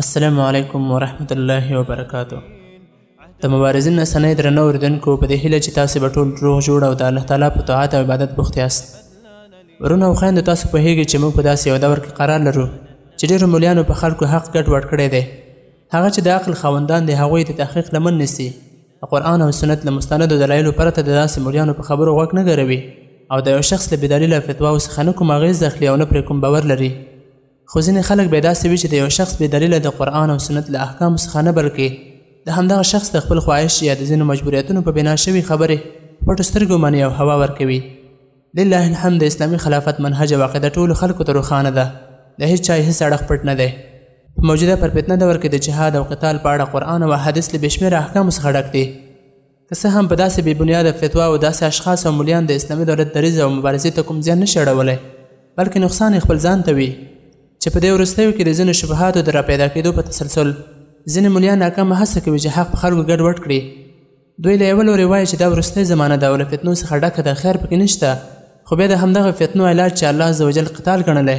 السلام علیکم ورحمت الله وبرکاته د مبارزین رسنۍ درنه اورېدونکو په دې هیله چې تاسو به ټول روغ جوړ او د الله تعالی په طاعت او عبادت بوخت یاست ورونه او خویندو تاسو پوهیږئ چې موږ په داسې یو دور کې قرار لرو چې ډېرو مولیانو په خلکو حق ګډ وډ کړی دی هغه چې د عقل خاوندان دی هغوی د تحقیق لمن نیسي د قرآن او سنت له مستندو دلایلو پرته د داسې مولیانو په خبرو غوږ نه ګروي او د یو شخص له بېدلیله فتواو څخه نه کوم اغېز اخلي او نه پرې کوم باور لري خو ځینې خلک بیا داسې وي چې د یو شخص بې دلیله د قرآن او سنت له احکامو څخه نه بلکې د همدغه شخص د خپل خواهش یا د ځینو مجبوریتونو په بنا شوي خبرې پټو سترګو مني او هوا ورکوي لله الحمد د اسلامي خلافت منهج او عقیده ټولو خلکو ته روښانه ده د هیڅ چا هیڅ اړخ پټ نه دی په موجوده پرفتنه دور کې د جهاد او قتال په اړه قرآن او احادیث له بېشمېره احکامو څخه ډک دي که څه هم په داسې بې بنیاده فتواو داسې اشخاص او ملیان د اسلامي دولت دریځ او مبارزې ته کوم زیان نه شي اړولی، بلکې نقصان یې خپل ځان ته وي، چې په دې وروستیو کې د ځینو شبهاتو د راپیدا کېدو په تسلسل ځینې ملیان ناکامه هڅه کوي چې حق په خلکو ګډ وډ کړي. دوی له یوه لوري وایي چې دا وروستۍ زمانه ده او له فتنو څخه ډکه ده، خیر پکې نشته، خو بیا د همدغه فتنو علاج چې الله عزوجل قتال ګڼلی،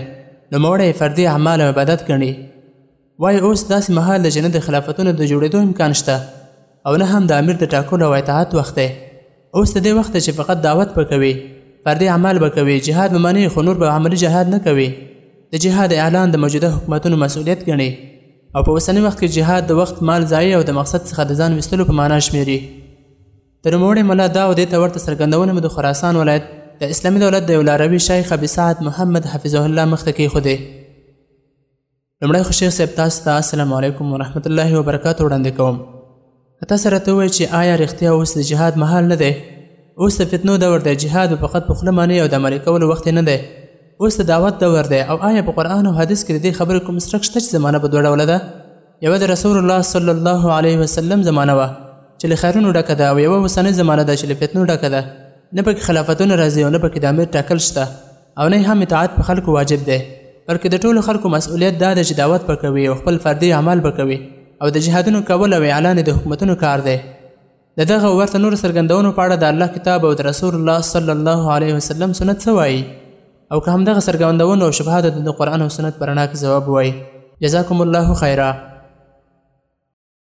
نوموړی یې فردي اعمال او عبادت ګڼي. وایي اوس داسې مهال دی چې نه د خلافتونو د جوړېدو امکان شته او نه هم د امیر د ټاکلو او اطاعت وخت دی اوس د دې وخت چې فقط دعوت به کوي فردي اعمال به کوي جهاد به منې خو نور به عملي جهاد نه کوي د جهاد اعلان د موجوده حکومتونو مسؤلیت ګڼي او په اوسني وخت کې جهاد د وخت مال ضایع او د مقصد څخه د ځان وستلو په معنا شمیري د نوموړي ملا دا او دې ته ورته څرګندونه مې د خراسان ولایت د اسلامي دولت د یو لاروي شیخ ابي سعد محمد حفظه الله مخته کېښودې لومړی خو شیخ صاحب تاسو ته السلام علیکم ورحمت الله وبرکاته وړاندې کوم که تاسو راته ووایئ چې آیا رښتیا اوس د جهاد مهال نه دی اوس د فتنو دور دی جهاد فقط په خوله معنی او د عملي کولو وخت نه دی اوس د دعوت دور دی او آیا په قرآن او حدیث کې د دې خبرې کوم څرک شته چې زمانه په دوه ډوله ده یوه د رسول الله صلی الله علیه وسلم زمانه وه چې له خیرونو ډکه ده او یوه اوسنۍ زمانه ده چې له فتنو ډکه ده نه پکې خلافتونه راځي او نه پکې د امیر ټاکل شته او نه هم اطاعت په خلکو واجب دی بلکې د ټولو خلکو مسؤلیت دا دی چې دعوت به کوي او خپل فردي اعمال به کوي او د جهادونو کول او اعلان د حکومتونو کار دی د دغه ورته نور څرګندونو په اړه د الله کتاب او د رسول الله صلی الله علیه وسلم سنت څه وایي او که همدغه څرګندونو او شبهات د قرآن او سنت په رڼا کې ځواب وایي جزاکم الله خیرا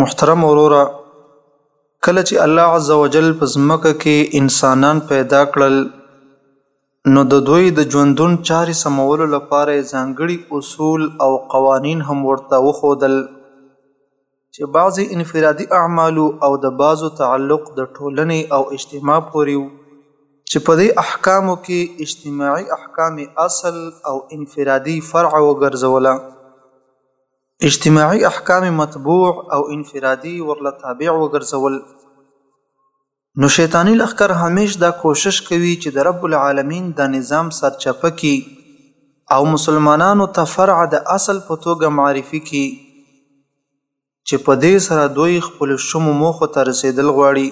محترم وروره کله چې الله عز وجل په ځمکه کې انسانان پیدا کړل نو د دوی د ژوندون چارې سمولو لپاره ځانګړي اصول او قوانین هم ورته وښودل چې بعضې انفرادي اعمالو او د بعضو تعلق د ټولنې او اجتماع پورې و چې په دې احکامو کې اجتماعي احکام اصل او انفرادي فرع وګرځوله. اجتماعي احکام مطبوع او انفرادي ورله تابع وګرځول نو شیطاني لښکر همیش دا کوشش کوي چې د رب العالمین دا نظام سرچپه کی او مسلمانانو ته فرع د اصل په توګه معرفي کی چې په دې سره دوی خپل شومو موخو ته رسیدل غواړي.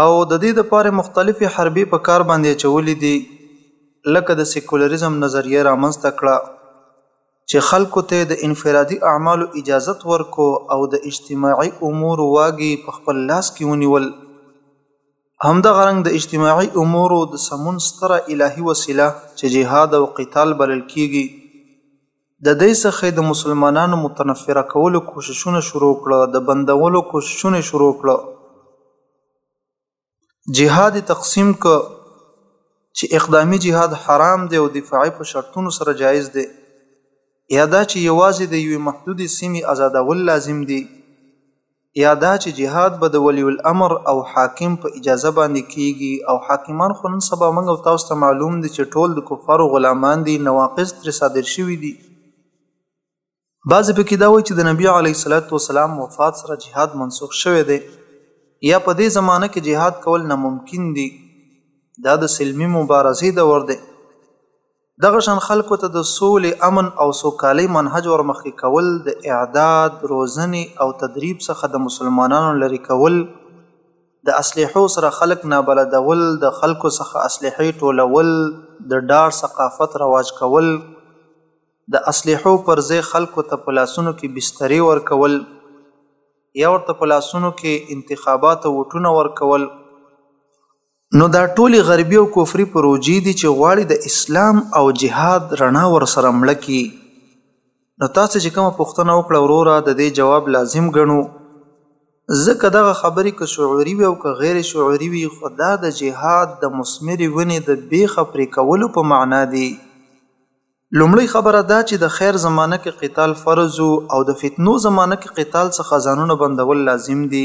او د دې لپاره مختلفې حربې په کار باندې اچولې دي لکه د سیکولریزم نظریه رامنځته کړه چې خلکو ته د انفرادي اعمالو اجازت ورکو او د اجتماعي امور واګي په خپل لاس کې ونیول همدغه رنګ د اجتماعي امورو د سمون ستره الهي وسیله چې جهاد او قتال بلل کیږي د دی څخه یې د مسلمانانو متنفره کولو کوششونه شروع کړه، د بندولو کوششونه یې شروع کړه، جهاد یې تقسیم کړ چې اقدامي جهاد حرام دی او دفاعي په شرطونو سره جایز دی، یا دا چې یوازې د یوې محدودې سیمې ازادول لازم دي. یا دا چې جهاد به د ولي الامر او حاکم په اجازه باندې کیږي او حاکمان خو نن سبا موږ او تاسو ته معلوم دي چې ټول د کفارو غلامان دي نواقض ترې صادر شوي دي. بعضې پکې دا وایي چې د نبي علیه الصلوة والسلام وفات سره جهاد منسوخ شوی دی یا په دې زمانه کې جهاد کول ناممکن دي دا د سلمي مبارزې دور دی. دغه شان خلکو ته د سولې، امن او سوکالۍ منهج ورمخکې کول، د اعداد، روزنې او تدریب څخه د مسلمانانو لرې کول، د اسلحو سره خلک نابلدول، د خلکو څخه اسلحې ټولول، د ډار ثقافت رواج کول، د اسلحو پر ځای خلکو ته په لاسونو کې بسترې ورکول یا ورته په لاسونو کې انتخاباتو ووټونه ورکول، نو دا ټولې غربي او کفري پروژې دي چې غواړي د اسلام او جهاد رڼا ورسره مړه کړي نو تاسو چې کومه پوښتنه وکړه وروره د دې جواب لازم ګڼو ځکه دغه خبرې که شعوري وي او که غیر شعوري وي خو دا د جهاد د مثمرې ونې د بیخه پرې کولو په معنا دي لومړی خبره دا چې د خیر زمانه کې قتال فرض او د فتنو زمانه کې قتال څخه ځانونه بندول لازم دي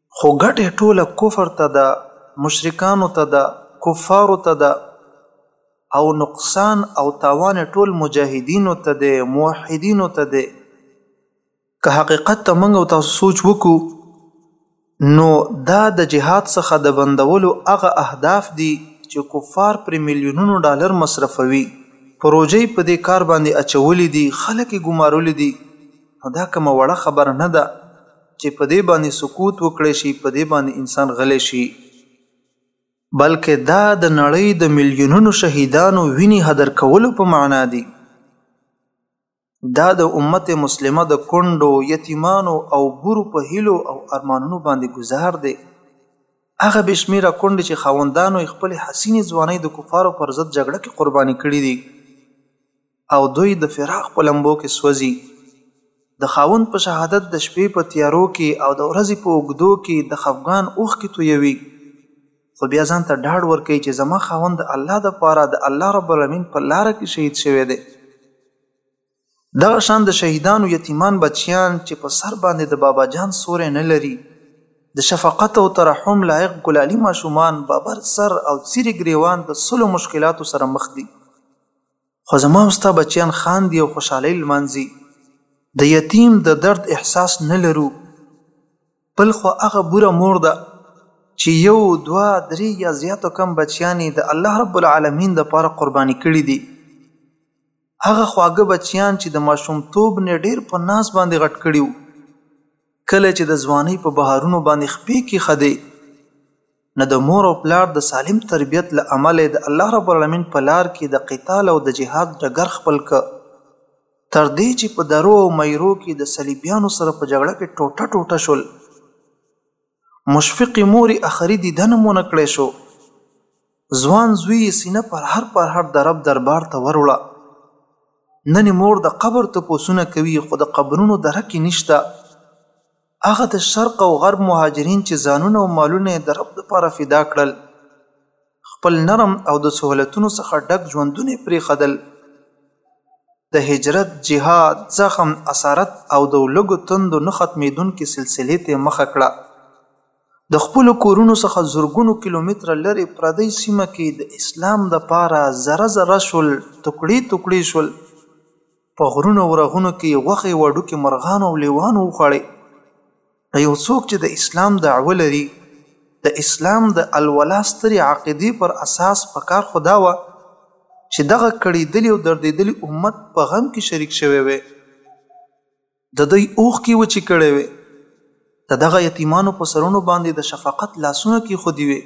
خو ګټه ټوله کفر ته ده مشرکانو ته ده کفارو ته ده او نقصان او تاوان ټول مجاهدینو ته ده موحدینو ته ده که حقیقت ته موږ تاسو سوچ وکړو نو دا د جهاد څخه د بندولو هغه اهداف دي چې کفار پر میلیونونو ډالر مصرفوي پروژې په دې کار باندې اچولې دي خلک ګمارولې دي نو دا کومه وړه خبره نه ده چې په دې باندې سکوت وکړی شي، په دې باندې انسان غلی شي، بلکې دا د نړۍ د ملیونونو شهیدانو وینې هدر کولو په معنا دي. دا د امت مسلمه د کونډو، یتیمانو او بورو په هیلو او ارمانونو باندې ګزار دی. هغه بې شمېره کونډې چې خاوندانو یې خپلې حسینې ځوانۍ د کفارو پر ضد جګړه کې قرباني کړې دي، او دوی د فراق په لمبو کې سوځي. د خاوند په شهادت د شپې په تیارو کې او د ورځې په اوږدو کې د خفګان اوښکې تویوي، خو بیا ځان ته ډاډ ورکوي چې زما خاوند د الله لپاره د الله رب العلمین په لاره کې شهید شوی دی. دغه شان د شهیدانو یتیمان بچیان چې په سر باندې د بابا جان سیوری نه لري، د شفقت او ترحم لایق ګلالي ماشومان ببر سر او څیرې ګریوان د سلو مشکلاتو سره مخ دي. خو زما او ستا بچیان خاندي او خوشحالۍ لمانځي، د یتیم د درد احساس نه لرو. بل خوا هغه بوره مور ده چې یو، دوه، درې یا زیات و کم بچیان یې د الله رب العالمین لپاره قرباني کړي دي. هغه خواږه بچیان چې د ماشومتوب نه یې ډېر په ناز باندې غټ کړي وو، کله چې د ځوانۍ په بهارونو باندې خپې کېښدې، نو د مور او پلار د سالم تربیت له امله یې د الله رب العالمین په لار کې د قتال او د جهاد ډګر خپل کړ، تر دې چې په درو او میرو کې د صلیبیانو سره په جګړه کې ټوټه ټوټه شول. مشفقې مورې اخري دیدن هم ونه کړای شو، ځوان زوی یې سینه پرهر پرهر د رب دربار ته ور وړه. نن مور د قبر تپوسونه کوي، خو د قبرونو درک یې نشته. هغه د شرق او غرب مهاجرین چې ځانونه او مالونه یې د رب لپاره فدا کړل، خپل نرم او د سهولتونو څخه ډک ژوندونه یې پرېښدل، د هجرت، جهاد، زخم، اسارت او د لږو تندو نه ختمېدونکې سلسلې ته یې مخه کړه. د خپلو کورونو څخه زرګونو کیلومتره لرې پردۍ سیمه کې د اسلام لپاره ذره ذره شول، تکړې تکړې شول، په غرونو او رغونو کې یې غوښې وړوکې مرغانو او لیوانو وخوړې. یو څوک چې د اسلام دعوه لري، د اسلام د الولا سترې عقیدې پر اساس په کار خو دا وه چې دغه کړېدلي او دردېدلي امت په غم کې شریک شوی وی. د دوی اوښکې وچې کړې وې، د دغه یتیمانو په سرونو باندې د شفقت لاسونه کېښودي وې،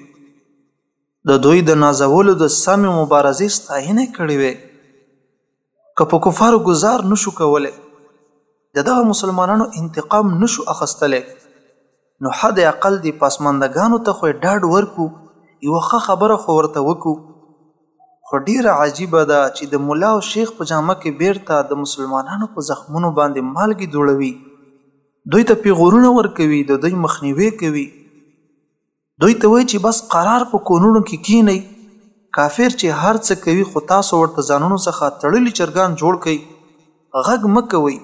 د دوی د نازولو د سمې مبارزې ستاینه یې کړې وې. که په کفارو ګوزار نه شو کولی، د دغه مسلمانانو انتقام نه شو اخستلی، نو حد اقل دې پسمانده ګانو ته خو یې ډاډ ورکو یوه ښه خبره خو ورته وکو خو ډیره عجیبه ده چې د ملا او شیخ په جامه کې بیرته د مسلمانانو په زخمونو باندې مالګې دوړوي دوی ته پیغورونه ورکوي د دوی مخنیوی کوي دوی ته وایي چې بس قرار په کونړو کې کینئ کافر چې هر څه کوي خو تاسو ورته ځانونو څخه تړلي چرګان جوړ کړئ غږ مه کوئ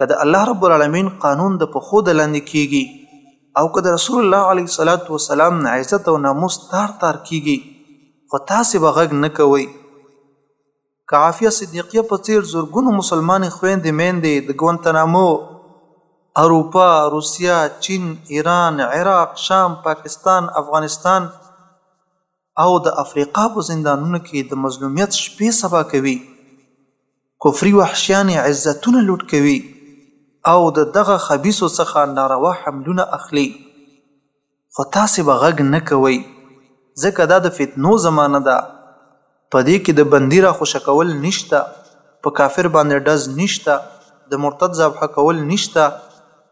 که د الله رب العالمین قانون د پخو د لاندې کیږي او که د رسول الله علیه الصلاۃ والسلام عزت او ناموس تار تار کیږي خو تاسو به غږ نه کوئ که عافیه صدیقیه په څیر زورګونو مسلمانې خويندې میندې د ګوانتنامو اروپا روسیا چین ایران عراق شام پاکستان افغانستان او د افریقا په زندانونو کې د مظلومیت شپې سبا کوي، کفري وحشیان یې عزتونه لوټ کوي او د دغه خبیثو څخه ناروا حملونه اخلي، خو تاسې به غږ نه کوئ، ځکه دا د فتنو زمانه ده، په دې کې د بندي را خوشې کول نشته، په کافر باندې ډز نشته، د مرتد ذبحه کول نشته،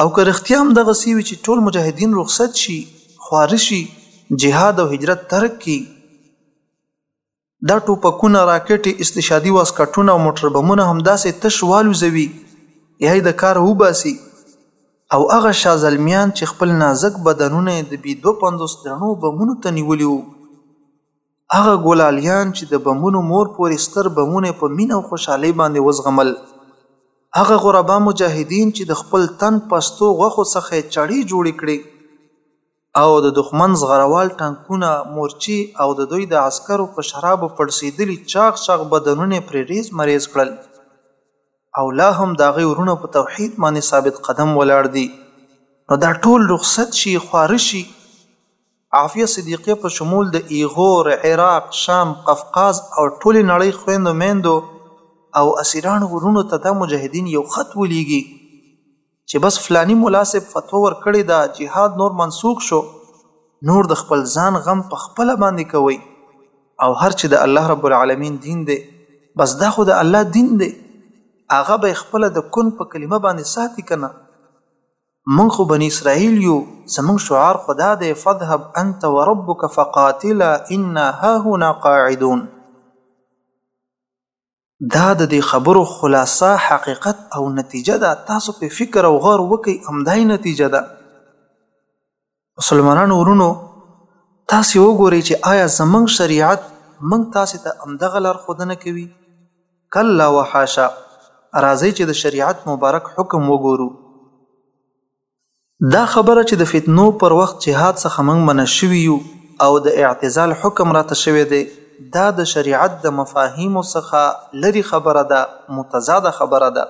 او که رښتیا هم دغسې وي چې ټول مجاهدین رخصت شي، خواره شي، جهاد او هجرت ترک کړي، دا ټوپکونه، راکټې، استشهادي واسکټونه او موټر بمونه همداسې تش والوزوي یا د کار وباسي او هغه شاه زلمیان چې خپل نازک بدنونه یې د بي دوه پنځوس درنو بمونو ته نیولي وو، هغه ګلالیان چې د بمونو مور پورې ستر بمونه یې په مینه او خوشحالۍ باندې وزغمل، هغه غربا مجاهدین چې د خپل تن پستو غوښو څخه یې چړې جوړې کړې او د دښمن زغروال ټانکونه، مورچې او د دوی د عسکرو په شرابو پړسېدلي چاغ چاغ بدنونه یې پرې رېز مرېز کړل او لا هم د هغوی وروڼه په توحید باندې ثابت قدم ولاړ دي، نو دا ټول رخصت شي، خواره شي. عافیه صدیقیه په شمول د ایغور، عراق، شام، قفقاز او ټولې نړۍ خویندو میندو او اسیرانو وروڼو ته دا مجاهدین یو خط ولیږي چې بس فلاني ملا صیب فتوا ورکړې ده جهاد نور منسوخ شو نور د خپل ځان غم په خپله باندې کوئ او هر چې د الله رب العالمین دین دی بس دا خو د الله دین دی هغه به یې خپله د کن په کلمه باندې ساتي کنه. موږ خو بني اسرائیل یو، زموږ شعار خو دا دی، فاذهب انت وربک فقاتلا انا هاهنا قاعدون. دا د دې خبرو خلاصه، حقیقت او نتیجه ده، تاسو پرې فکر او غور وکړئ، همدا یې نتیجه ده. مسلمانانو ورونو تاسې وګورئ چې آیا زمونږ شریعت مونږ تاسې ته همدغه لارښودنه کوي؟ کلا وحاشا راځئ چې د شریعت مبارک حکم وګورو. دا خبره چې د فتنو پر وخت جهاد څخه مونږ منع شوي یو او د اعتزال حکم راته شوی دی دا د شریعت د مفاهیمو څخه لرې خبره ده متضاده خبره ده.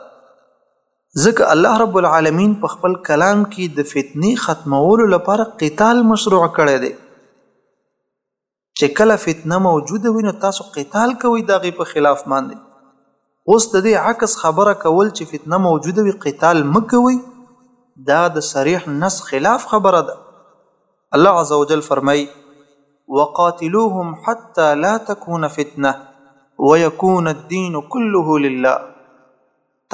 ځکه الله رب العالمين په خپل کلام کې د فتنې ختمولو لپاره قتال مشروع کړی دی چې کله فتنه موجوده وي نو تاسو قتال کوئ دغه په خلاف باندې اوس د دې عکس خبره کول چې فتنه موجوده وي قتال مکوي دا د صریح نص خلاف خبره ده الله عز وجل فرمای وقاتلوهم حتى لا تكون فتنه ويكون الدين كله لله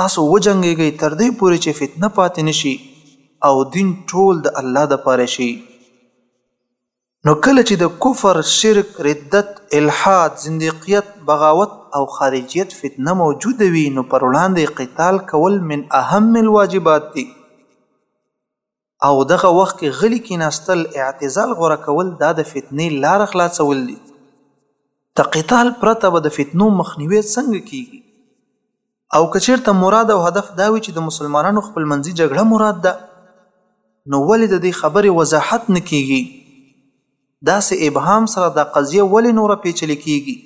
تاسو وجنګیږئ تر دې پورې چې فتنه پاتې نه شي او دین ټول د الله د پاره شي نو کله چې د کفر، شرک، ردت، الحاد، زندیقیت، بغاوت او خارجیت فتنه موجوده وي نو پر وړاندې قتال کول من اهم الواجبات دي. او دغه وخت کې غلي کیناستل، اعتزال غوره کول دا د فتنې لاره خلاصول دي. د قتال پرته به د فتنو مخنیوی څنګه کیږي؟ او که چیرته مراد او هدف دا وي چې د مسلمانانو خپل منځي جګړه مراد ده نو ولې د دې خبرې وضاحت نه کیږي؟ داسې ابهام سره دا قضیه ولې نوره پیچلې کیږي؟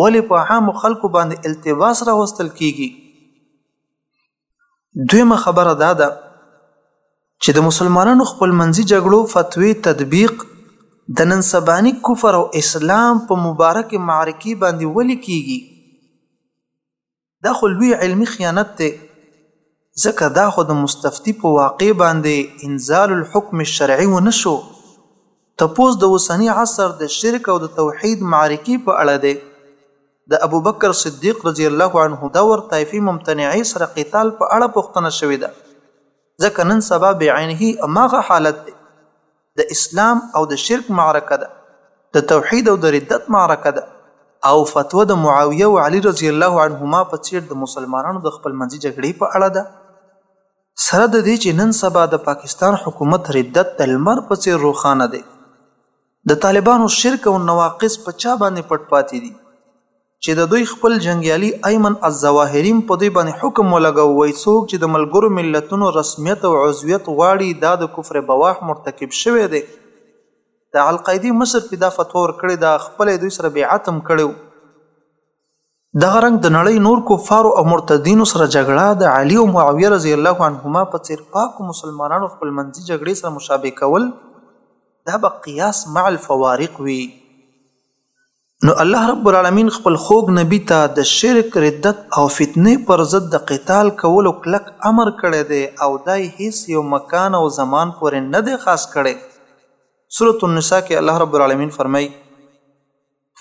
ولې په عامو خلکو باندې التباس راوستل کیږي؟ دویمه خبره دا ده چې د مسلمانانو خپل منځي جګړو فتوی تطبیق د نن سبانی کفر او اسلام په مبارک معرکه باندې ولي کیږي دا خو لوی علمی خیانت دی ځکه دا خو د مستفتی په واقع باندې انزال الحکم الشرعي ونشو تپوس د اوسني عصر د شرک او د توحید معرکې په اړه دی. د ابوبکر صدیق رضی الله عنه دور طائفي ممتنعې سره قتال په اړه پوښتنه شوې ده، ځکه نن سبا بعینه هماغه حالت دی، د اسلام او د شرک معرکه ده، د توحید او د ردت معرکه ده. او فتوا د معاویه او علي رضی الله عنهما په څېر د مسلمانانو د خپلمنځي جګړې په اړه ده. سره د دې چې نن سبا د پاکستان حکومت ردت د لمر په څېر روښانه دی، د طالبانو شرک او نواقص په چا باندې پټ پاتې دي چې د دوی خپل جنګیالي ایمن الظواهریم په دوی باندې حکم ولګاوه، وایي څوک چې د ملګرو ملتونو رسمیت او عضویت غواړي دا د کفر بواح مرتکب شوی دی. د القاعدې مشر چې دا فتوا ورکړې ده خپله یې دوی سره بیعت هم کړی و. دغه رنګ د نړۍ نور کفارو او مرتدینو سره جګړه د علي او معاویه رضی الله عنهما په څېر پاکو مسلمانانو خپل منځي جګړې سره مشابه کول دا به قیاس مع الفوارق وي نو الله رب العالمین خپل خوږ نبی ته د شرک ردت او فتنې پر ضد د قتال کولو کلک امر کړی دی او دای هیڅ یو مکان او زمان پورې نه دی خاص کړی سورة النساء کې الله رب العالمین فرمایي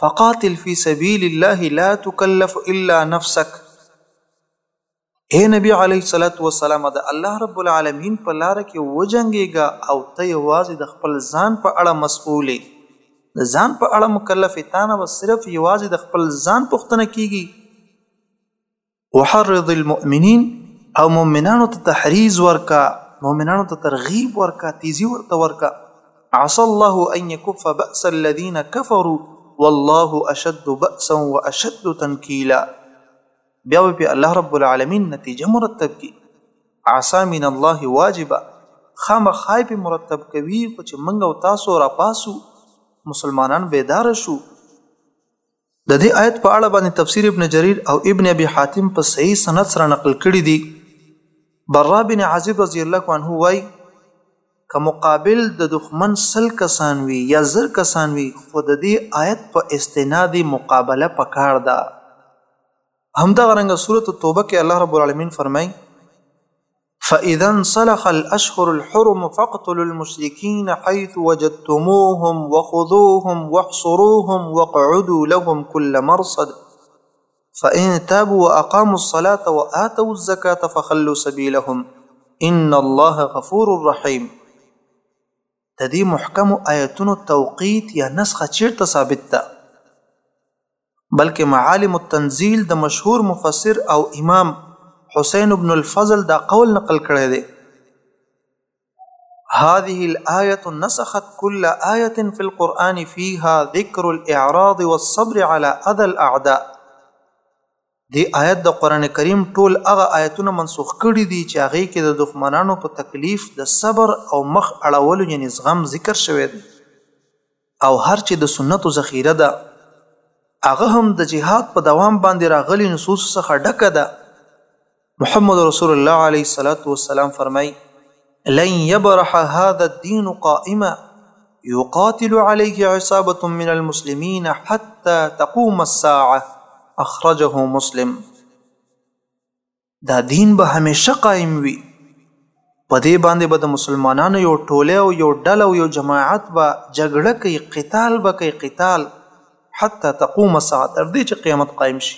فقاتل فی سبیل الله لا تکلف الا نفسک اے نبی علیه الصلاۃ والسلام د الله رب العالمین په لار کې وجنګېږه او ته یوازې د خپل ځان په اړه مسؤل یې د ځان په اړه مکلف یې تا نه به صرف یوازې د خپل ځان پوښتنه کیږي وحرض المؤمنین او مؤمنانو ته تحریز ورکا مؤمنانو ته ترغیب ورکا تیزی ورته ورکا عسى الله ان يكف باس الذين كفروا والله اشد باسا واشد تنكيلا بیا به په الله رب العالمین نتیجه مرتب کی عسى من الله واجبه خامخای په مرتب کوي خو چې منګ او تاسو را پاسو مسلمانان بیدار شو د دې آیت په اړه باندې تفسیر ابن جریر او ابن ابي حاتم په صحیح سند سره نقل کړی دی برا بن عازب رضی الله عنه وای که مقابل د دښمن سل کسان وي یا زر کسان وي خو د دې آیت په استناد مقابله پکار ده همدغه رنګه سورته توبه کې الله رب العالمین فرمایي فإذا انسلخ الأشهر الحرم فاقتلوا المشركين حيث وجدتموهم وخذوهم واحصروهم واقعدوا لهم كل مرصد فإن تابوا وأقاموا الصلاة وآتوا الزكاة فخلوا سبيلهم إن الله غفور رحيم تدي محكم آياتنا التوقيت يا نسخه چیرته ثابت بلکه معالم التنزيل ده مشهور مفسر او امام حسین ابن الفضل دا قول نقل کړی دی هذه الآية نسخت كل آية في القرآن فيها ذكر الإعراض والصبر على أذى الأعداء دې آیت د قرآن کریم ټول هغه آیتونه منسوخ کړي دي چې هغې کې د دښمنانو په تکلیف د صبر او مخ اړولو یعنی زغم ذکر شوی دی او هر چې د سنتو ذخیره ده هغه هم د جهاد په دوام باندې راغلي نصوصو څخه ډکه ده محمد رسول الله عليه الصلاة والسلام فرمائی لن يبرح هذا الدين قائما يقاتل عليه عصابة من المسلمين حتى تقوم الساعة اخرجه مسلم دا دین به همیشه قائم وي په دې باندې به د مسلمانانو یو ټوله او یو ډله او یو جماعت به جګړه کوي قتال به کوي قتال حتی تقوم الساعه تر دې چې قیامت قائم شي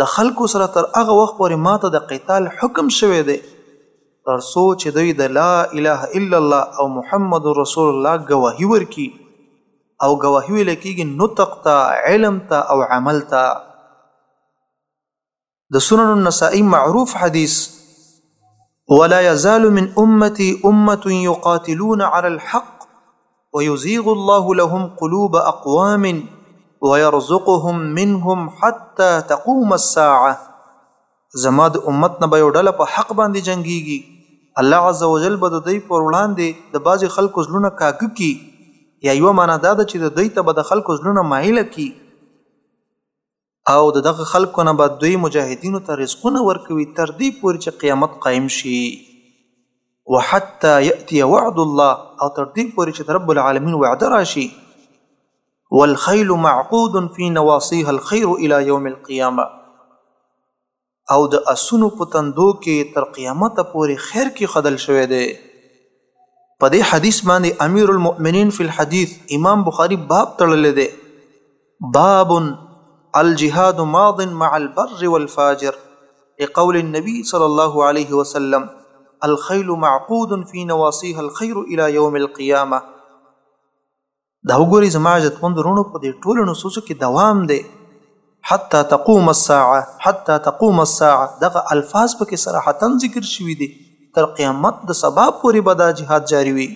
د خلکو سره تر هغه وخت پورې ما ته د قتال حکم شوی دی تر څو چې دوی د لا اله الا الله او محمد رسول الله ګواهي ورکړي او ګواهي ویل کېږي نطق ته علم ته او عمل ته د سنن النسائی معروف حدیث ولا يزال من امتي امه يقاتلون على الحق ويزيغ الله لهم قلوب اقوام ويرزقهم منهم حتى تقوم الساعه زما د امت نه به یو ډله په حق باندې جنگيږي الله عز وجل به د دوی پر وړاندې د بعضې خلکو زړونه کاږه کي یا یوه معنا دا ده چې د دوی ته به د خلکو زړونه مایله کي او د دغه خلکو نه به دوی مجاهدینو ته رزقونه ورکوي تر دې پورې چې قیامت قایم شي وحتى يأتي وعد الله او تر دې پورې چې د رب العالمین وعده راشي والخيل معقود في نواصيها الخير الى يوم القيامه او د اسونو په تندو کې تر قیامت پورې خیر کې خدل شوی دی په دې حدیث باندې امیر المؤمنین فی الحدیث امام بخاری باب تړلې دی باب الجهاد ماض مع البر والفاجر لقول النبي صلى الله عليه وسلم الخيل معقود في نواصيها الخير الى يوم القيامه دا وګوري زما عزتمند ورونو په دې ټولو نصوصو کې دوام دی حتی تقوم الساعه حتی تقوم الساعه دغه الفاظ په کې صراحتا ذکر شوي دي تر قیامت د سبا پورې به دا جهاد جاری وي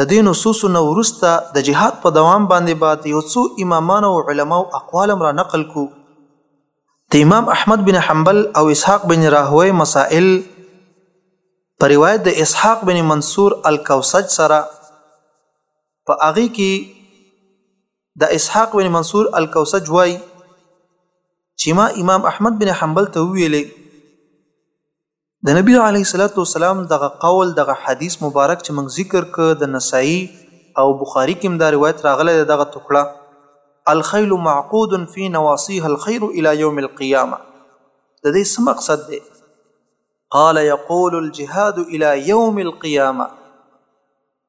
د دې نصوص نو ورسته د جهاد په دوام باندې بعد یو څو امامان او علما او اقوالم را نقل کو د امام احمد بن حنبل او اسحاق بن راهوی مسائل په روايت د اسحاق بن منصور الکوسج سره په هغه کې د اسحاق بن منصور الکوسج وای چې ما امام احمد بن حنبل ته ویلې د نبی علی صلوات و سلام دغه قول دغه حدیث مبارک چې موږ ذکر ک د نسائی او بخاری کې دا روایت راغلی دغه ټکړه الخيل معقود في نواصيها الخير الى يوم القيامه د دې څه مقصد دی قال يقول الجهاد الى يوم القيامه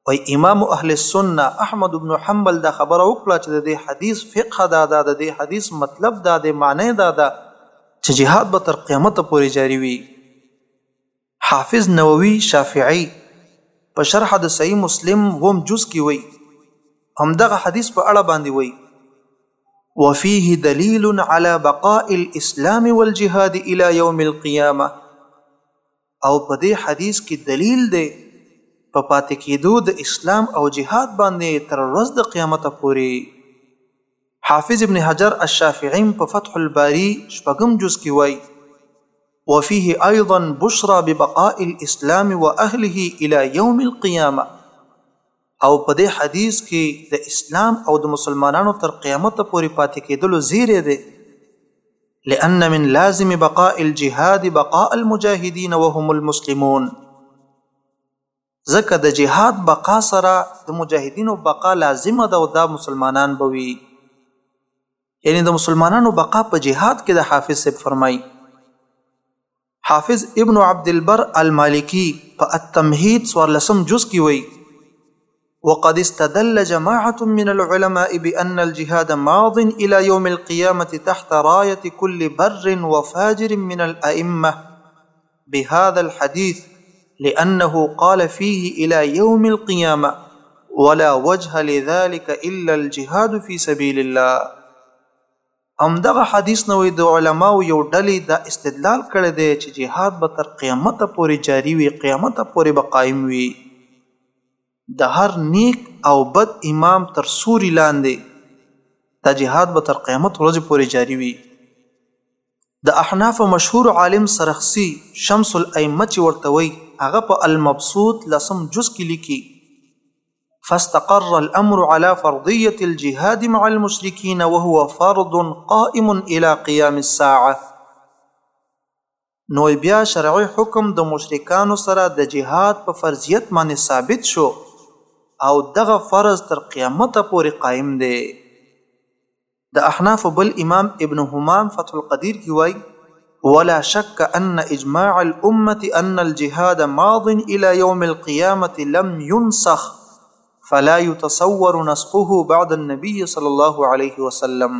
وای امام اهل السنه احمد بن حنبل دا خبره وکړه چې د دې حدیث فقه دا ده د دې حدیث مطلب دا دی معنی دا ده چې جهاد به تر قیامت پورې جاری وي حافظ نووي شافعي په شرح د صحیح مسلم ووم جز کې وای همدغه حدیث په اړه باندې وای وفيه دليل على بقاء الاسلام والجهاد الى يوم القيامه او په دې حدیث کې دلیل دی په پاتې کېدو د اسلام او جهاد باندې تر ورځ د قیامت پورې حافظ ابن حجر الشافعي په فتح الباري شپږم جز کې وایي وفيه ايضا بشرى ببقاء الاسلام واهله الى يوم القيامه او په دې حديث کي د اسلام او د مسلمانانو تر قيامته پوري پاتې کېدلو زيری دی لأن من لازم بقاء الجهاد بقاء المجاهدين وهم المسلمون ځکه د جهاد بقا سره د مجاهدینو بقا لازمه ده او دا مسلمانان به وي یعنی د مسلمانانو بقا په جهاد کې د حافظ صاحب فرمایي حافظ ابن عبد البر المالکی په التمهید سوار لسم جز کې وایي وقد استدل جماعة من العلماء بأن الجهاد ماض إلى يوم القيامة تحت راية كل بر وفاجر من الأئمة بهذا الحديث لأنه قال فيه إلى يوم القيامة ولا وجه لذلك إلا الجهاد في سبيل الله همدغه حدیث نه د علماوو یو ډلې دا استدلال کړی دی چې جهاد به تر قیامته پورې جاري وي، قیامته پورې به قایم وي، د هر نیک او بد امام تر سوري لاندې دا جهاد به تر قیامت ورځې پورې جاري وي. د احنافو مشهور عالم سرخسي شمس الائمه چې ورته وایي، هغه په المبسوط لسم جز کې لیکي، فاستقر الامر على فرضيه الجهاد مع المشرکین وهو فرض قائم الى قيام الساعه نو بیا شرعي حکم د مشرکانو سره د جهاد په فرضیت باندې ثابت شو او دغه فرض تر قیامت پورې قائم دی د احنافو بل امام ابن همام فتح القدیر کې وایي ولا شک ان اجماع الامه ان الجهاد ماض الى يوم القيامه لم ينسخ فلا يتصور نسخه بعد النبي صلى الله عليه وسلم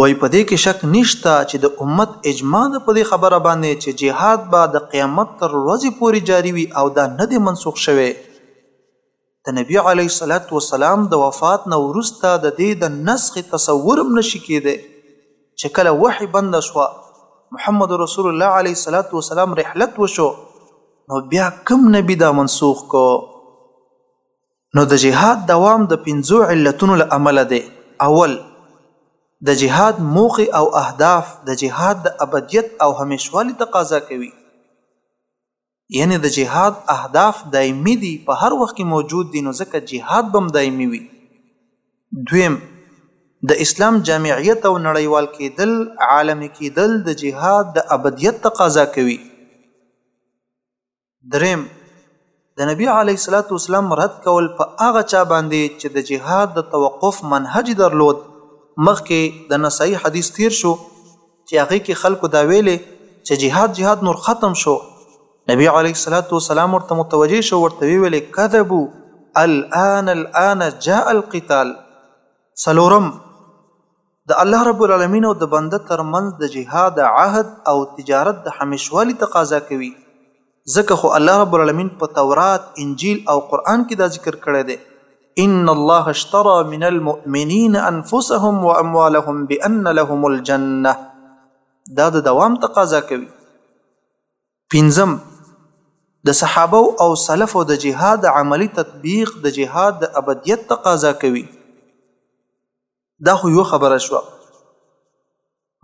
وای په دې کې شک نشته چې د امت اجماع ده په دې خبره باندې چې جهاد به د قیامت تر ورځې پورې جاری وي او دا نه دی منسوخ شوی د نبي عليه الصلاة والسلام د وفات نه وروسته د دې د نسخ تصور هم نه شي کېدای چې کله وحي بنده شوه، محمد رسول الله عليه الصلاة والسلام رحلت وشو، نو بيا کوم نبي دا منسوخ کړ؟ نو د جهاد دوام د پنځو علتونو له امله دی، اول، د جهاد موخې او اهداف د جهاد د ابديت او همېشهوالي تقاضا کوي. یعنې د جهاد اهداف دایمي دي په هر وخت کې موجود دي نو ځکه جهاد به هم دایمي وي. دویم، د اسلام جامعیت او نړیوال کېدل، عالمي کېدل، د جهاد د ابدیت تقاضا کوي. درېیم، د نبي علیه الصلوة والسلام رد کول په هغه چا باندې چې د جهاد د توقف منهج یې درلود، مخکې د نسايي حدیث تېر شو چې هغې کې خلکو دا ویلې چې جهاد جهاد نور ختم شو، نبي علیه الصلوة والسلام ورته متوجه شو ورته ویې ویل، کذبو الآن الآن جاء القتال څلورم، د الله رب العلمین او د بنده تر منځ د جهاد عهد او تجارت د همیشوالي تقاضا کوي. ځکه خو الله رب العالمين په تورات، انجيل او قرآن کي دا ذکر کړی دی، ان الله اشترا من المؤمنين انفسهم واموالهم بان لهم الجنه دا د دوام تقاضا کوي. پنځم د صحابه او سلفو د جهاد عملي تطبیق د جهاد د ابدیت تقاضا کوي. دا خو یو خبره شوه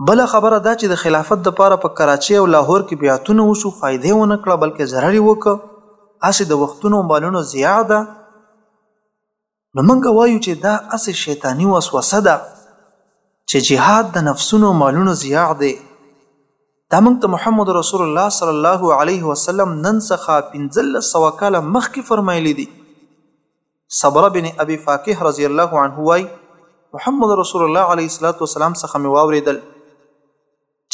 بل خبره دا چې د خلافت د پاره په کراچۍ او لاهور کې بیعتونه وشو فائدې ونه کړه بلکې ضرر وکړ اسې د وختونو مالونو ضیاع ده نو موږ وایو چې دا اسې شیطانی وسوسه ده چې جهاد د نفسونو مالونو ضیاع ده دا موږ ته محمد رسول الله صلی الله علیه وسلم نن څخه 1500 کاله مخکې فرمایلی دي صبره بن ابي فاکه رضي الله عنه وايي، محمد رسول الله عليه الصلوة والسلام څخه مې واورېدل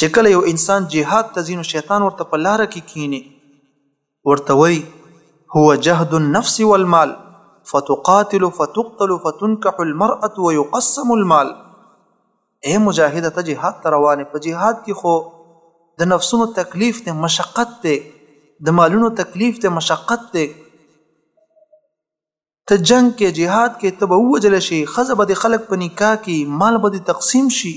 چې کله يو انسان جهاد ته ځي نو شيطان ورته په لاره کې کيني ورته وايي، هو جهد النفس والمال فتقاتل فتقتل فتنکح المرأة ويقسم المال. اې مجاهده ته جهاد ته روان یې، په جهاد کې خو د نفسونو تکلیف دی، مشقت دی، د مالونو تکلیف دی، مشقت دی، ته جنګ کې جهاد کې ته به ووجل شي، ښځه به د خلک په نکاح کې، مال به د تقسیم شي.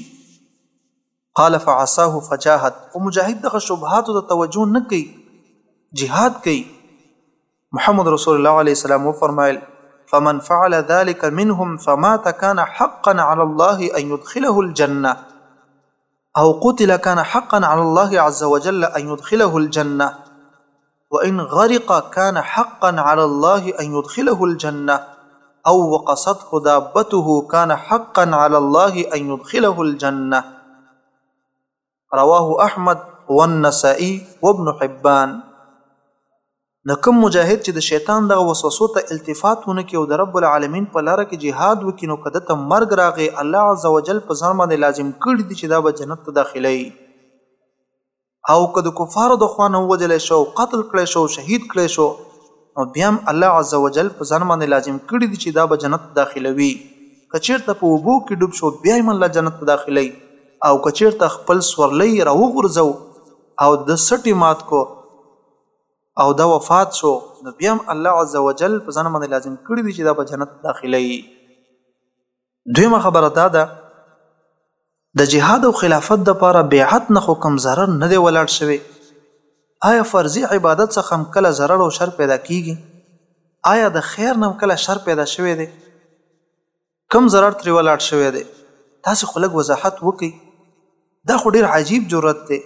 قال فعصاه فجاهد خو مجاهد دغه شبهاتو ته توجه نه کوي، جهاد کوي. محمد رسول الله عليه السلام فرمایل فمن فعل ذلك منهم فمات كان حقا على الله ان يدخله الجنه او قتل كان حقا على الله عز وجل ان يدخله الجنه وإن غرق كان حقا على الله أن يدخله الجنة أو وقصته دابته كان حقا على الله أن يدخله الجنة رواه احمد والنسائي وابن حبان نو کوم مجاهد چې د شیطان دغه وسوسو ته التفات ونه کړي او د رب العالمین په لاره کې جهاد وکړي نو که ده ته مرګ راغی الله عز وجل په ځان باندې لازم کړي دي چې دا به جنت ته داخلوي او که د کفارو د خوا نه ووژل شو قتل کړی شو شهید کړی شو نو بیا هم الله عزوجل په ځان باندې لازم کړي دي چې دا به جنت ته داخلوي که چیرته په اوبو کې ډوب شو بیا هم الله جنت ته داخلوي او که چیرته خپل سورلی راوغورځو او د سټي مات کو او دا وفات شو نو بیا هم الله عزوجل په ځان باندې لازم کړي دي چې دا به جنت ته داخلوي. دویمه خبره دا ده د جهاد او خلافت د پاره بیعت نه خو کم ضرر نه دی ولاړ شوی آیا فرضي عبادت څخه هم کله ضرر او شر پیدا کیږي آیا د خیر نه کله شر پیدا شوی دی کم ضرر ترې ولاړ شوی دی تاسو خو لږ وضاحت وکړئ دا خو ډیر عجیب جرأت دی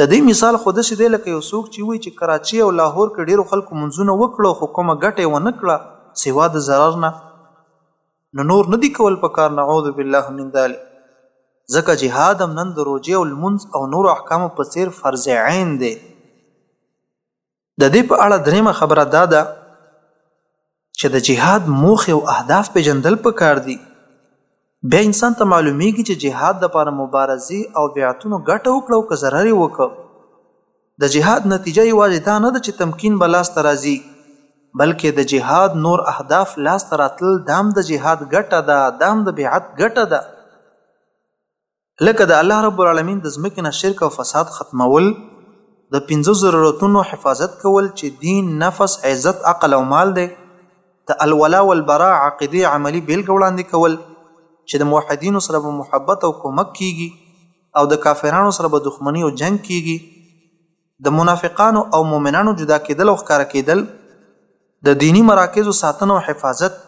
د دې مثال خو داسې دی لکه یو څوک چې وایي چې کراچۍ او لاهور کې ډېرو خلکو منځونه وکړو خو کومه ګټه یې ونه کړه سوا د ضرر نه نو نور ندی کول پکار نعوذ بالله من ذلک ځکه جهاد هم نن د روژې او لمونځ او نورو احکامو په څېر فرض عین دی د دې په اړه درېمه خبره دا ده چې د جهاد موخې او اهداف پیژندل پکار دي بیا انسان ته معلومیږي چې جهاد د لپاره مبارزې او بیعتونو ګټه وکړه او که ضرر یې وکړ د جهاد نتیجه یوازې دا نه ده چې تمکین به لاسته راځي، بلکې د جهاد نور اهداف لاسته راتلل دا هم د جهاد ګټه ده، دا هم د بیعت ګټه ده، لکه د الله رب العالمین د ځمکې نه شرک او فساد ختمول، د پنځه ضرورتونو حفاظت کول چې دین، نفس، عزت، عقل او مال دی، د الولاء والبراء عقیدې عملي بېلګه وړاندې کول چې د موحدینو سره به محبت او کومک کېږي، او د کافرانو سره به دښمني او جنګ کېږي، د منافقانو او مؤمنانو جدا کېدل او ښکاره کېدل، د دیني مراکزو ساتنه او حفاظت،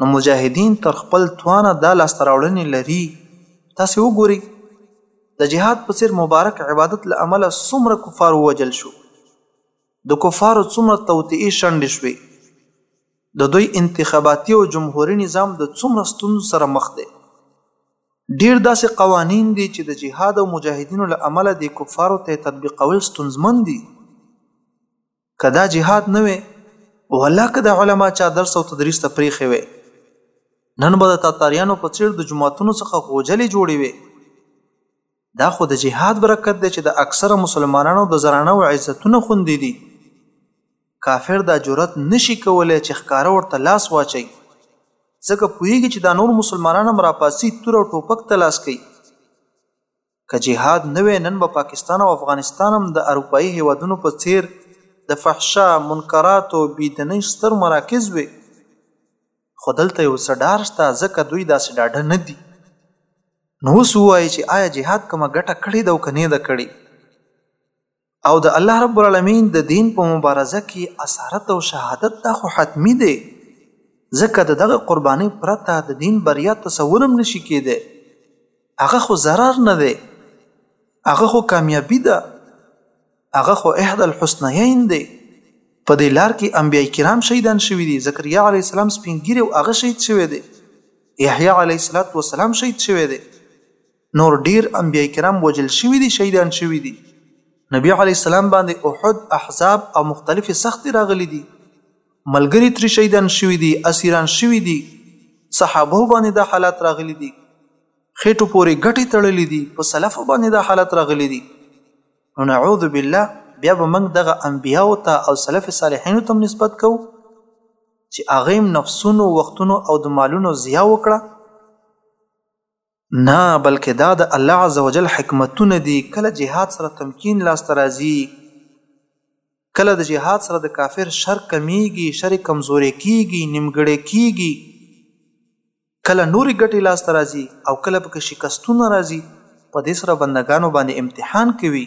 نو مجاهدین تر خپل توانه دا لاسته راوړنې لري، تاسې وګورئ د جهاد په څېر مبارک عبادت له امله څومره کفار ووژل شو، د کفارو څومره توطئې شنډې شوې، د دوی انتخاباتي او جمهوري نظام د څومره ستونزو سره مخ دی. ډېر داسې قوانین دي چې د جهاد او مجاهدینو له امله دې کفارو ته یې تطبیقول ستونزمن دي. که دا جهاد نه وی، والله که دا علما چا درس او تدریس ته پرېښی وی، نن به د تاتاریانو په څېر د جوماتونو څخه غوجلې جوړې وی. دا خو د جهاد برکت دی چې د اکثره مسلمانانو د زنانه و عزتونه خوندي دي. کافر دا جرأت نشي کولای چې ښکاره ورته لاس واچوي. ځکه پوهېږي چې دا نور مسلمانان هم راپاڅي توره او ټوپک ته لاس کوي. که جهاد نه وای نن به پاکستان او افغانستان هم د اروپايي هېوادونو په څېر د فحشا، منکراتو، بېدنۍ ستر مراکز وې. خو دلته یو څه ډار شته ځکه دوی داسې ډاډه نه دي. نو اوس ووایئ چې آیا جهاد کومه ګټه کړې ده او که نۀ ده کړې؟ او د الله رب العالمین د دین په مبارزه کې اسارت او شهادت دا خو حتمي دی ځکه د دغه قربانۍ پرته د دین بریا تصور هم نۀ شي کېدای. هغه خو ضرر نه دی هغه خو کامیابی ده هغه خو احد الحسنیین دی په دې لار کې انبیاء کرام شهیدان شوی دي زکریا علی السلام سپینګیره او هغه شهید شوی دی یحیی علی السلام شهید شوی دی نور ډیر انبیاء کرام وجل شوی دي شهیدان شوی دي نبی علی السلام باندې احد احزاب او مختلفې سختې راغلي دي ملګري تري شهيدان شوي دي اسيران شوي دي صحابه باندې دا حالات راغلي دي خېټو پورې ګټي تړلي دي په سلف باندې دا حالات راغلي دي نو نعوذ بالله بیا به موږ دغه انبیا او ته او سلف صالحینو تم نسبت کو چې هغه نفسونو وختونو او د مالونو ضیاع وکړه نه بلکه دا د الله عزوجل حکمتونه دي کله جهاد سره تمکين لاس ته راځي کله د جهاد سره د کافر شر کميږي شر کمزوري کيږي نيمګړی کيږي کله نوري ګټي لاس ته راځي او کله پکې شکستونه راځي په دې سره بندګانو باندې امتحان کوي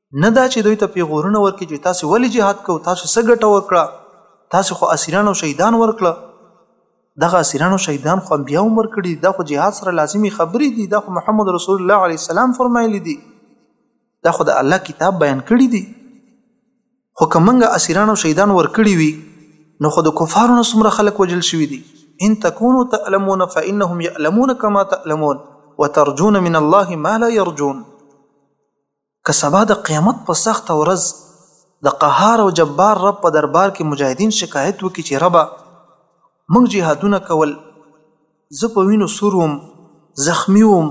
نه دا چې دوی ته پیغورونه ورکړي چې تاسو ولې جهاد کوئ تاسو څه ګټه وکړه تاسو خو اسیران او شهیدان ورکړه دغه اسیران او شهیدان خو انبیا هم ورکړي دا خو جهاد سره لازمي خبرې دي دا خو محمد رسول الله علیه السلام فرمایلی دي دا خو د الله کتاب بیان کړی دي خو کومنګ اسیران او شهیدان ورکړي وي نو خو د کفارو نه څومره خلک وجل شوي دي ان تكونوا تعلمون فانهم يعلمون كما تعلمون وترجون من الله ما لا يرجون که سبا د قیامت په سخته ورځ د قهار او جبار رب په دربار کې مجاهدین شکایت وکړي چې ربه موږ جهادونه کول زه په وینو سور وم زخمی وم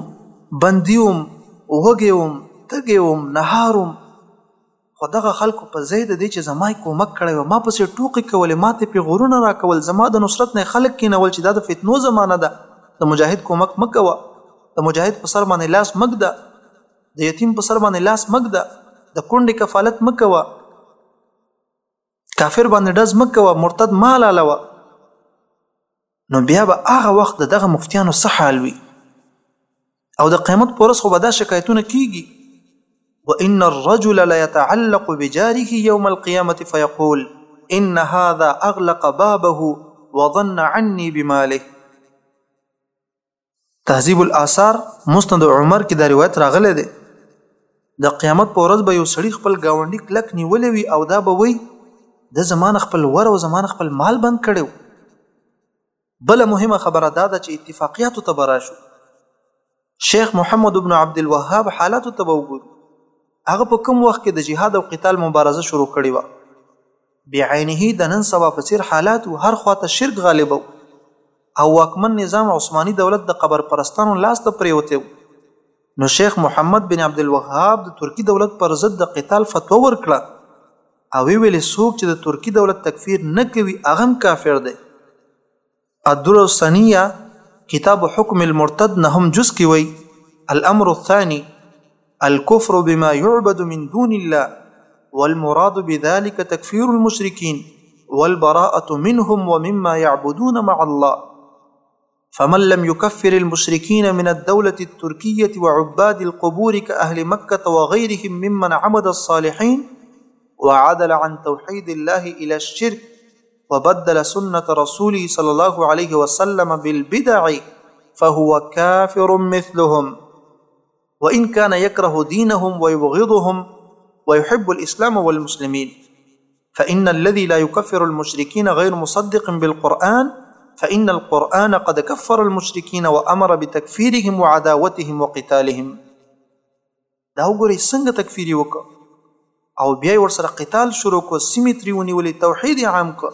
بندي وم وږی وم تږی وم نهار وم خو دغه خلکو په ځای د دې چې زما کومک کړی و ما پسې ټوقې کولې ما ته پیغورونه راکول زما د نصرت نه خلک کینول چې دا د فتنو زمانه ده د مجاهد کومک مکوه د مجاهد په سر باندې لاس مګده د یتیم په سر باندې لاس مګده د کونډې کفالت مکوه کافر باندې دز مکوه مرتد مال علاوه نو بیا به هغه وخت دغه مفتیانو څه حال وي او د قیامت پر ورځ خو به دا شکایتونه کیږي وان الرجل لا يتعلق بجاره يوم القيامه فيقول ان هذا اغلق بابه وظن عني بماله تهذیب الاثار مسند عمر کې دا روایت راغلی دی د قیامت په ورځ به یو سړی خپل گاونډي کلک نیولې وي او دا به وي د زمان خپل ور او زمان خپل مال بند کړو بل مهمه خبره دا ده چې اتفاقیات ته براشو شیخ محمد ابن عبد الوهاب حالات ته وګورو هغه په کوم وخت کې د جهاد او قتال مبارزه شروع کړې و بعینه د نن سبا په څېر حالات وو، هر خوا ته شرک غالبه و او واکمن نظام عثماني دولت د قبر پرستانو لاس ته پرېوتی و، نو شیخ محمد بن عبدالوهاب د ترکي دولت پر ضد د قتال فتوا ورکړه او ویې ویل، څوک چې د ترکي دولت تکفیر نه کوي هغه هم کافر دی. الدرر الثانية كتاب حكم المرتد نهم جزء كوي الأمر الثاني الكفر بما يعبد من دون الله والمراد بذلك تكفير المشركين والبراءة منهم ومما يعبدون مع الله فمن لم يكفر المشركين من الدولة التركية وعباد القبور كأهل مكة وغيرهم ممن عمد الصالحين وعدل عن توحيد الله إلى الشرك وبدل سنة رسوله صلى الله عليه وسلم بالبدع فهو كافر مثلهم وإن كان يكره دينهم ويبغضهم ويحب الإسلام والمسلمين فإن الذي لا يكفر المشركين غير مصدق بالقرآن فإن القرآن قد كفر المشركين وأمر بتكفيرهم وعداوتهم وقتالهم دا وګورئ څنګه تکفیر یې وکړ او بیا یې ورسره قتال شروع کړ سیمې ترې ونیولې توحید یې عام کړ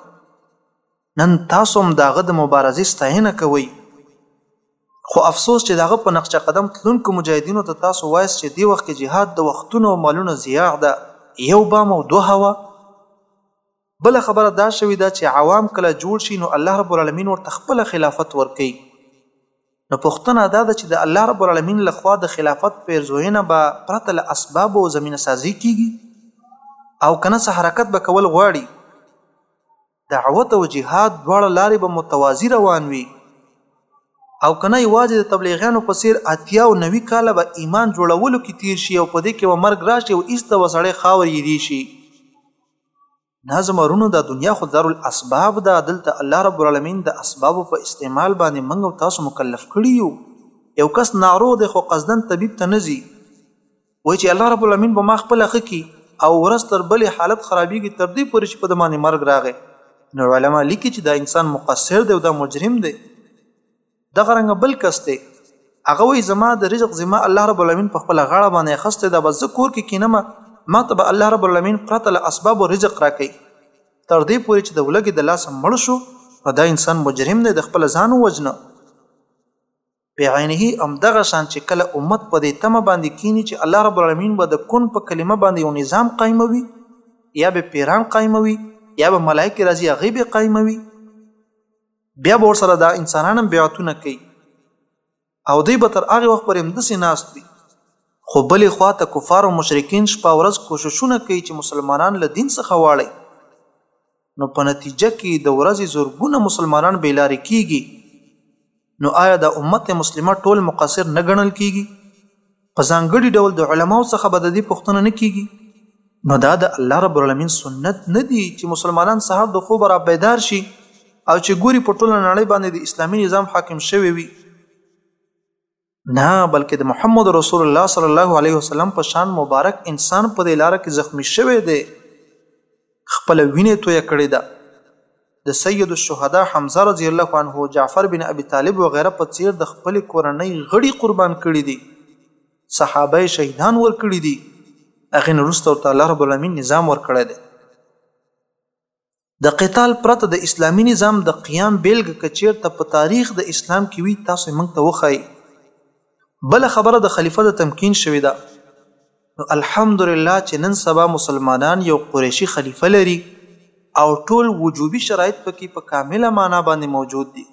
نن تاسو هم د هغه د مبارزې ستاینه کوئ خو افسوس چې دغه په نقشه قدم تلونکو مجاهدینو ته تاسو وایست چې دی وخت کې جهاد د وختونو او مالونو ضیاع ده یو بام او دوه هوا بله خبره دا شوي ده چې عوام کله جوړ شي نو الله رب العالمين ورته خپله خلافت ورکوي نو پوښتنه دا ده چې د الله رب العالمين له خوا د خلافت پيرزوينه به پرته له اسبابو او زمينه سازي کيږي او کنه څه حرکت به کول غواړي دعوت او جهاد دواړه لارې به متوازی روان وي او کنه یوازې د تبلیغیانو په څیر اتیا او نوي کاله به ایمان جوړولو کې تیر شي او په دې کې به مرګ راشي او ایست وسړی خاور یې دی شي نه زمرونو دا دنیا خو دار الاسباب ده دلته الله رب العالمین د اسبابو په استعمال باندې موږ او تاسو مکلف کړي یو یو کس ناروغ دی خو قصدن طبيب ته نه ځي وای چې الله رب العالمین به ما خپل حق کی او ورځ تر بلې حالت خرابېږي تر دې پورې چې په د باندې مرګ راغی نو علما لیکي چې دا انسان مقصر دی او دا مجرم دی دغه رنګ بل کس دی هغه وی زما د رزق ذمہ الله رب العالمین په خپل غاړه باندې خسته ده بس کور کې کینم ما ته به الله رب العالمین پرته له اسباب او رزق راکړي تر دې پورې چې د ولګي د لاس مړ شو نو دا انسان مجرم دی د خپل ځان وجنه بعینه ام دغه شان چې کله امت په دې تمه باندې کینی چې الله رب العالمین به د کون په کلمه باندې یو نظام قائموي یا به پیران قائموي یا به ملائکه راځي هغه به قائموي بیا به ورسره دا انسانان هم بیعتونه کوي او دوی به تر هغه وخت پورې همداسې ناست وي خو بلې خوا ته کفار او مشرکین شپه ورځ کوششونه کوي چې مسلمانان له دین څخه واړي نو په نتیجه کې د ورځې زورګونه مسلمانان بې لارې کیږي نو آیا د امت مسلمه ټول مقصر نه ګڼل کیږي په ځانګړي ډول د علماو څخه به د دې پوښتنه نه کیږي نو دا د الله رب العالمین سنت نه دی چې مسلمانان سهار د خوب را بیدار شي او چې ګوري په ټوله نړۍ باندې د اسلامي نظام حاکم شوی وي نه بلکې د محمد رسول الله صلی الله علیه وسلم په شان مبارک انسان په دې لار کې زخمی شوی دی خپله وینه تویه کړې ده. د سید الشهدا حمزه رضی الله عنه، جعفر بن ابي طالب وغیره په څېر د خپلې کورنۍ غړي قربان کړي دي، صحابه یې شهیدان ورکړي دي، هغې نه وروسته ورته الله رب العالمین نظام ورکړی دی. د قتال پرته د اسلامي نظام د قیام بېلګه که چېرته په تاریخ د اسلام کې وي تاسو یې موږ ته وښایئ. بله خبره د خلیفه د تمکین شوې ده نو الحمدلله چې نن سبا مسلمانان یو قریشي خلیفه لري او ټول وجوبي شرایط پکې په کامله معنا باندې موجود دي.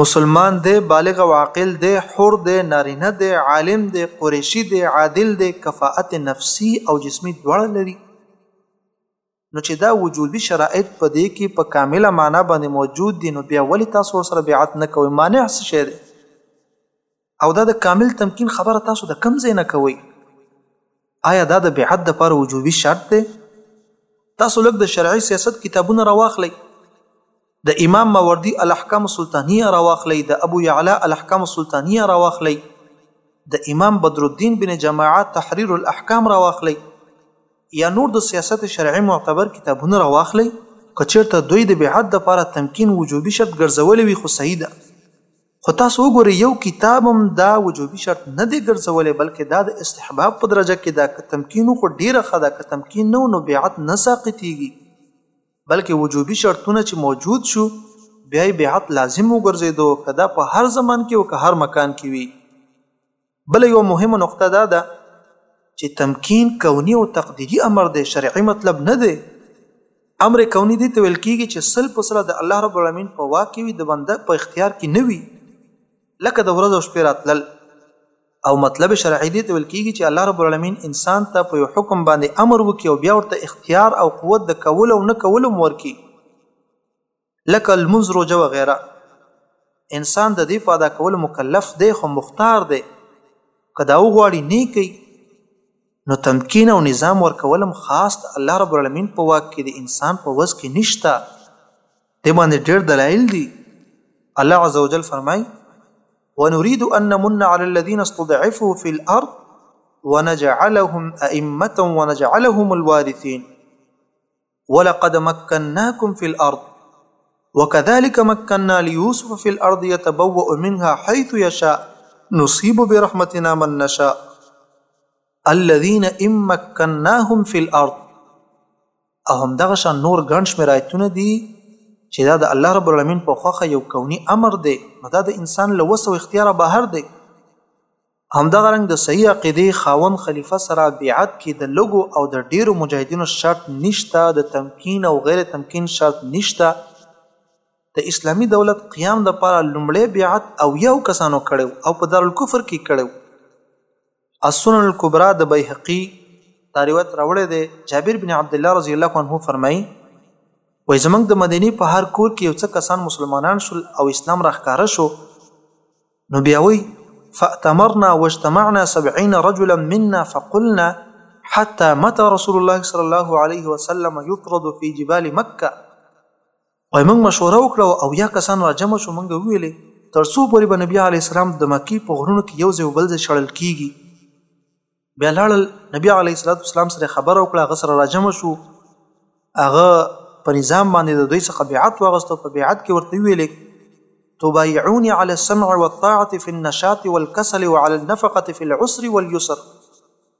مسلمان دی، بالغ او عاقل دی، حر دی، نارینه دی، عالم دی، قریشي دی، عادل دی، کفاءت نفسي او جسمي دواړه لري. نو چې دا وجودي شرائط په دې کې په کامله معنی باندې موجود دي نو بیا ولې تاسو ورسره بیعت نه کوئ؟ مانع څه شی دی؟ او دا د کامل تمکین خبره تاسو د کوم ځای نه کوئ؟ آیا دا د بیعت دپاره وجوبي شرط دی؟ تاسو لږ د شرعي سیاست کتابونه راواخلئ. د امام ماوردي الاحکام السلطانیه راواخلئ، د ابو یعلا الاحکام السلطانیه راواخلئ، د امام بدرالدین بن جماعه تحریر الاحکام راواخلئ یا نور د سیاست شرعي معتبر کتابونه راواخلئ، که چېرته دوی د بیعت لپاره تمکین وجوبي شرط ګرځولی وي خو صحیح ده، خو تاسو وګورئ یو کتاب هم دا وجوبي شرط نه دی ګرځولی بلکې دا د استحباب په درجه کې ده، که تمکین و خو ډېره ښه ده، که تمکین نه و نو بیعت نه ساقطېږي. بلکه وجوبی شرطونه چه موجود شو بیا یی بیعت لازم وګرځیدو که دا په هر زمان کی او که هر مکان کی وی بله یوه مهمه نقطه دا ده چه تمکین کونی او تقدیری امر دی شرعی مطلب نه دی امر کونی دی ته ویل کیږی چه سل په سله د الله رب العالمین په واک کی وی د بنده په اختیار کی نه وی لکه د ورځ او شپی راتلل او مطلب شرعي دې ته ویل کیږي چې الله رب العالمین انسان ته په یو حکم باندې امر وکړي او بیا ورته اختیار او قوت د کولو او نه کولو هم ورکړي لکه لمونځ روژه وغیره انسان د دې په ادا کولو مکلف دی خو مختار دی که دا وغواړي نه کوي نو تمکین او نظام ورکولم خاص د الله رب العالمین په واک کې د انسان په وس کې نشته باندې ډېر دلایل دي الله عزوجل فرمایي ونريد أن نمن على الذين استضعفوا في الأرض ونجعلهم أئمة ونجعلهم الوارثين ولقد مكناكم في الأرض وكذلك مكنا ليوسف في الأرض يتبوأ منها حيث يشاء نصيب برحمتنا من نشاء الذين إن مكناهم في الأرض او همدغه شان نور ګڼ شمېر آیتونه دي چې دا د الله رب العالمین په خوښه یو کونی امر دی نو دا د انسان له وس او اختیاره بهر دی همدغه رنګ د صحیح عقیدې خاوند خلیفه سره بیعت کې د لږو او د ډیرو مجاهدینو شرط نشته د تمکین او غیر تمکین شرط نشته د اسلامی دولت قیام د لپاره لومړی بیعت او یو کسانو کړو او په دارالکفر کې کړو السنن الکبرا د بیهقی دا روایت راوړی دی جابر بن عبد الله رضی الله عنه فرمایي وای زمنګ د مدینه په هر کور کې یو څه کسان مسلمانان شول او اسلام راخکاره شو نو بیا وای فاتمرنا واجتمعنا 70 رجلا منا فقلنا حتى متى رسول الله صلى الله عليه وسلم يطرد في جبال مكه وایي موږ مشوره وکړه او اویا کسان راجمع شو موږ وویلې تر څو پورې به نبی علیه السلام د مکې په غرونو کې یو ځای او بل ځای شړل کیږي بیا لاړل نبی علیه السلام سره خبره وکړه هغه سره راجمع شو هغه په نظام باندې د دوی څخه بیعت واغستو په بیعت کې ورته ویلې تبايعوني على السمع والطاعة في النشاط والكسل وعلى النفقة في العسر واليسر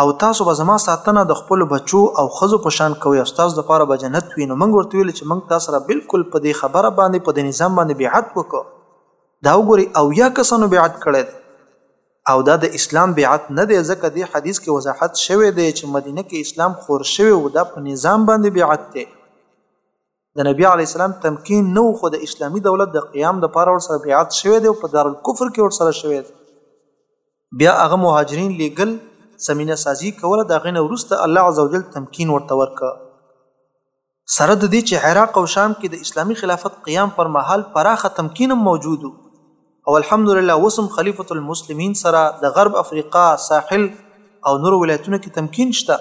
او تاسو به زما ساتنه د خپلو بچو او ښځو په شان کوئ او ستاسو لپاره به جنت وي، نو موږ ورته وویل چې موږ تا سره بالکل په دې خبره باندې، په دې نظام باندې بیعت وکړ، دا وګورئ اویا کسانو بیعت کړی دی او دا د اسلام بیعت نه دی، ځکه دې حدیث کې وضاحت شوی دی چې مدینه کې اسلام خور شوی و، دا په نظام باندې بیعت دی، د نبي علیه السلام تمکین نه و، خو د اسلامي دولت د قیام لپاره ورسره بیعت شوی دی او په دارالکفر کې ورسره شوی دی. بیا هغه مهاجرین لیږل، زمینه سازي یې کوله، د هغې نه وروسته الله عزوجل تمکین ورته ورکړ. سره د دې چې عراق او شام کې د اسلامي خلافت قیام پر مهال پراخه تمکین هم موجود و او الحمدلله اوس هم خلیفة المسلمین سره د غرب افریقا، ساحل او نورو ولایتونو کې تمکین شته،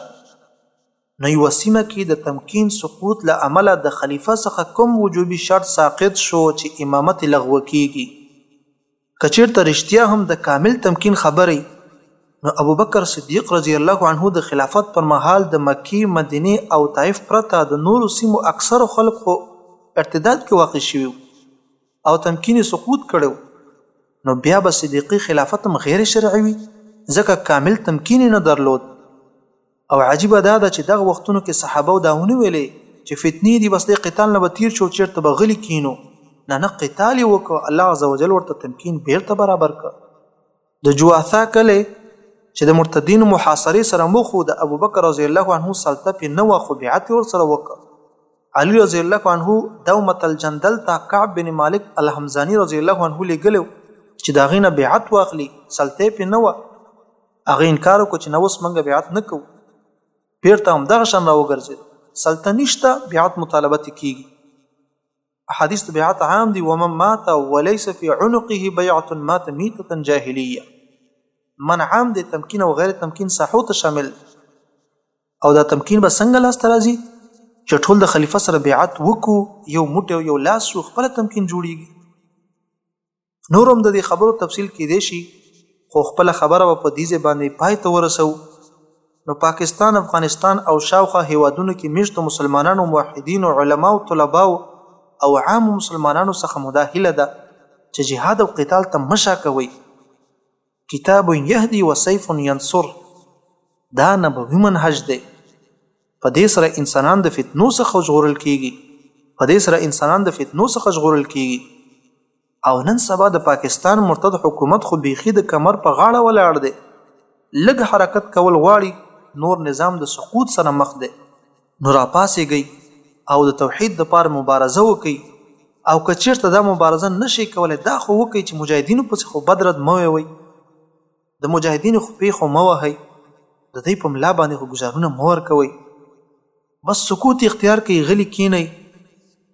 نو یوه سیمه کې د تمکین سقوط له امله د خلیفه څخه کوم وجوبي شرط ساقط شو چې امامت یې لغوه کیږي؟ که چیرته رښتیا هم د کامل تمکین خبرې نو ابوبکر صدیق رضی الله عنه د خلافت پر مهال د مکې، مدینې او طایف پرته د نورو سیمو اکثرو خلک خو ارتداد کې واقع شوي وو او تمکین یې سقوط کړی و، نو بیا به صدیقي خلافت هم غیر شرعي وي، ځکه کامل تمکین یې نه درلود. او عجیبه دا ده چې دغه وختونو کې صحابو دا ونه ویلې چې فتنې دي بس دې قتال نه به تیر شو چیرته به غلي کینو نه نه قتال یې وکړ الله عزوجل ورته تمکین بیرته برابر کړ د جواثا کلی چې د مرتدینو محاصرې سره مخ و د ابوبکر رضی الله عنه سلطه پې نه وه خو بیعت یې ورسره وکړ علي رضی الله عنه دومت الجندل ته کعب بن مالک الحمزاني رضی الله عنه لېږلی چې د هغې نه بیعت واخلي سلطه یې پې نه وه هغه انکار وکړ چې نو اوس موږ بیعت نه کوو بیرته هم دغه شان راوګرځید سلطه نشته بیعت مطالبه کیږي حدیث د بیعت عام دی ومن مات وليس في عنقه بيعه مات ميته جاهليه من عام دی تمکین او غیر تمکین صحو ته شامل او دا تمکین به څنګه لاس ترازی چې ټول د خلیفہ سره بیعت وکړو یو موټی یو لاس شو خپل تمکین جوړیږي نور هم د دې خبرو تفصیل کېدای شي، خو خپله خبره به په دې ځای باندې پای ته ورسوو. نو پاکستان، افغانستان او شاوخوا هېوادونو کې مېشتو مسلمانانو، موحدینو، علماوو، طلباوو او عامو مسلمانانو څخه مو دا هیله ده چې جهاد او قتال ته مه شا کوئ، کتاب یهدی و سیف ینصر دا نبوي منهج دی، په دې سره انسانان د فتنو څخه ژغورل کېږي، په دې سره انسانان د فتنو څخه ژغورل کېږي او نن سبا د پاکستان مرتد حکومت خو بیخي د کمر په غاړه ولاړ دی، لږ حرکت کول غواړي نور نظام د سقوط سره مخ دی. نو راپاڅیږئ او د توحید لپاره مبارزه وکړئ او که چیرته دا مبارزه نه شئ کولای دا خو وکړئ چې مجاهدینو پسې خو بد رد مه ویوئ، د مجاهدینو خپې خو مه وهئ، د دوی په ملا باندې خو ګوزارونه مه ورکوئ، بس سکوت اختیار کړئ، غلي کینئ،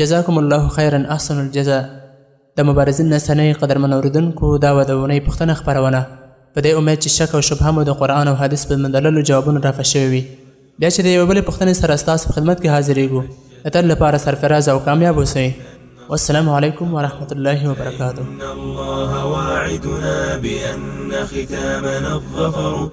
جزاکم الله خیرا احسن الجزا د مبارزین نسنۍ قدرمن اوریدونکو دا وه د اونۍ پوښتنه خپرونه په دې امید چې شک او شبهه مو د قرآن او حدیث په مندللو جوابونه رافع شوي وي بیا چې د یوې بلې پوښتنې سره ستاسو په خدمت کې حاضرېږو د تل لپاره سرفراز او کامیاب اوسئ والسلام عليكم ورحمة الله وبركاته إن الله واعدنا بأن ختامنا الظفر